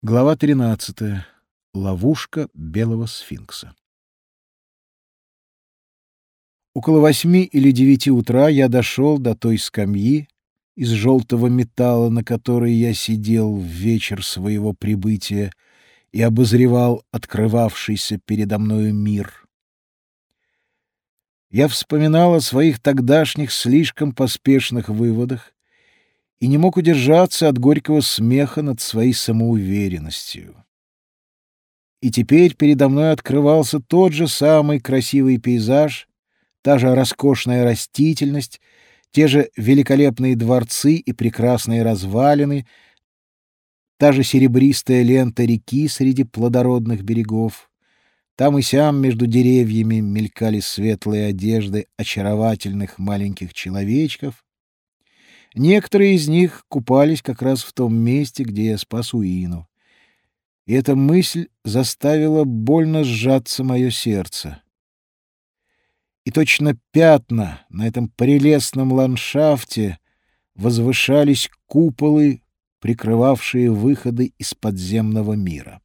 Глава 13. Ловушка белого сфинкса. Около восьми или девяти утра я дошел до той скамьи из желтого металла, на которой я сидел в вечер своего прибытия и обозревал открывавшийся передо мною мир. Я вспоминал о своих тогдашних слишком поспешных выводах и не мог удержаться от горького смеха над своей самоуверенностью. И теперь передо мной открывался тот же самый красивый пейзаж, та же роскошная растительность, те же великолепные дворцы и прекрасные развалины, та же серебристая лента реки среди плодородных берегов. Там и сям между деревьями мелькали светлые одежды очаровательных маленьких человечков, Некоторые из них купались как раз в том месте, где я спас Уину. И эта мысль заставила больно сжаться мое сердце. И точно пятна на этом прелестном ландшафте возвышались куполы, прикрывавшие выходы из подземного мира.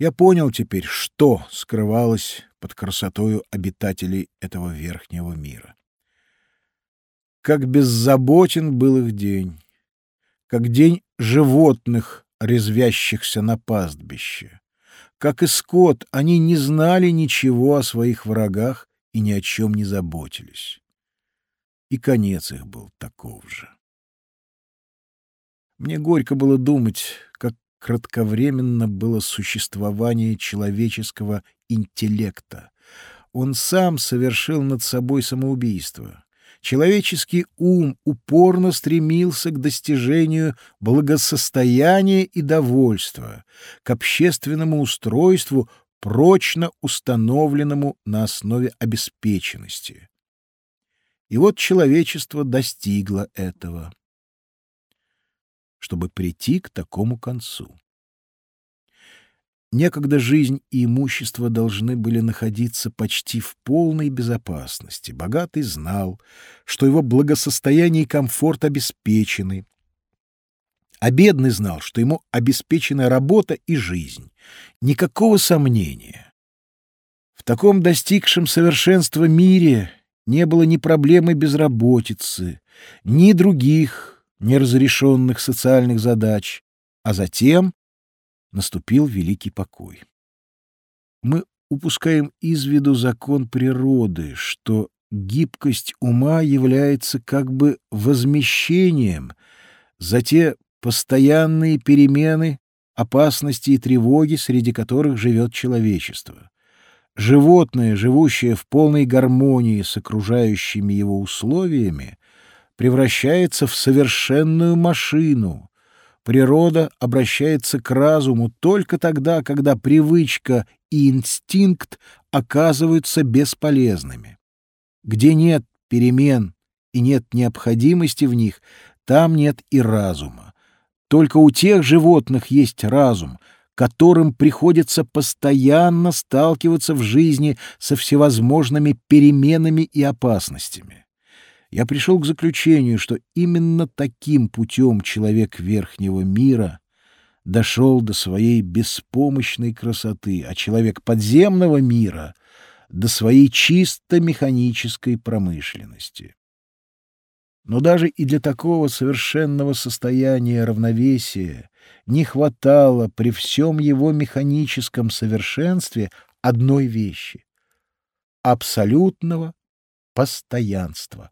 Я понял теперь, что скрывалось под красотою обитателей этого верхнего мира. Как беззаботен был их день, как день животных, резвящихся на пастбище. Как и скот, они не знали ничего о своих врагах и ни о чем не заботились. И конец их был таков же. Мне горько было думать, как кратковременно было существование человеческого интеллекта. Он сам совершил над собой самоубийство. Человеческий ум упорно стремился к достижению благосостояния и довольства, к общественному устройству, прочно установленному на основе обеспеченности. И вот человечество достигло этого, чтобы прийти к такому концу. Некогда жизнь и имущество должны были находиться почти в полной безопасности. Богатый знал, что его благосостояние и комфорт обеспечены. А бедный знал, что ему обеспечена работа и жизнь. Никакого сомнения. В таком достигшем совершенства мире не было ни проблемы безработицы, ни других неразрешенных социальных задач, а затем наступил великий покой. Мы упускаем из виду закон природы, что гибкость ума является как бы возмещением за те постоянные перемены, опасности и тревоги, среди которых живет человечество. Животное, живущее в полной гармонии с окружающими его условиями, превращается в совершенную машину, Природа обращается к разуму только тогда, когда привычка и инстинкт оказываются бесполезными. Где нет перемен и нет необходимости в них, там нет и разума. Только у тех животных есть разум, которым приходится постоянно сталкиваться в жизни со всевозможными переменами и опасностями я пришел к заключению, что именно таким путем человек верхнего мира дошел до своей беспомощной красоты, а человек подземного мира — до своей чисто механической промышленности. Но даже и для такого совершенного состояния равновесия не хватало при всем его механическом совершенстве одной вещи — абсолютного постоянства.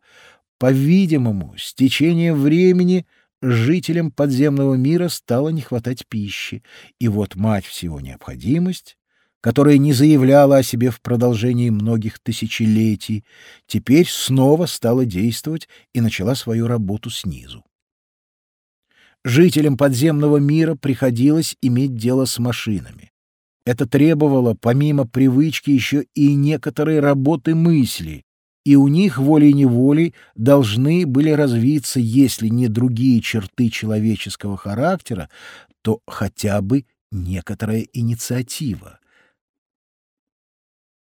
По-видимому, с течением времени жителям подземного мира стало не хватать пищи, и вот мать всего необходимость, которая не заявляла о себе в продолжении многих тысячелетий, теперь снова стала действовать и начала свою работу снизу. Жителям подземного мира приходилось иметь дело с машинами. Это требовало, помимо привычки, еще и некоторой работы мысли, и у них волей-неволей должны были развиться, если не другие черты человеческого характера, то хотя бы некоторая инициатива.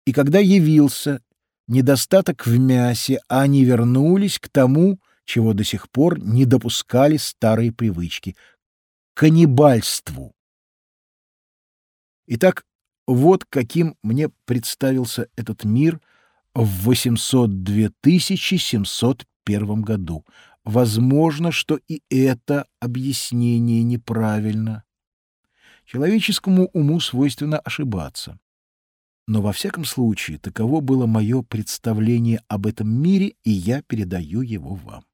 И когда явился недостаток в мясе, они вернулись к тому, чего до сих пор не допускали старые привычки каннибальству. Итак, вот каким мне представился этот мир в 802 701 году. Возможно, что и это объяснение неправильно. Человеческому уму свойственно ошибаться. Но во всяком случае таково было мое представление об этом мире, и я передаю его вам.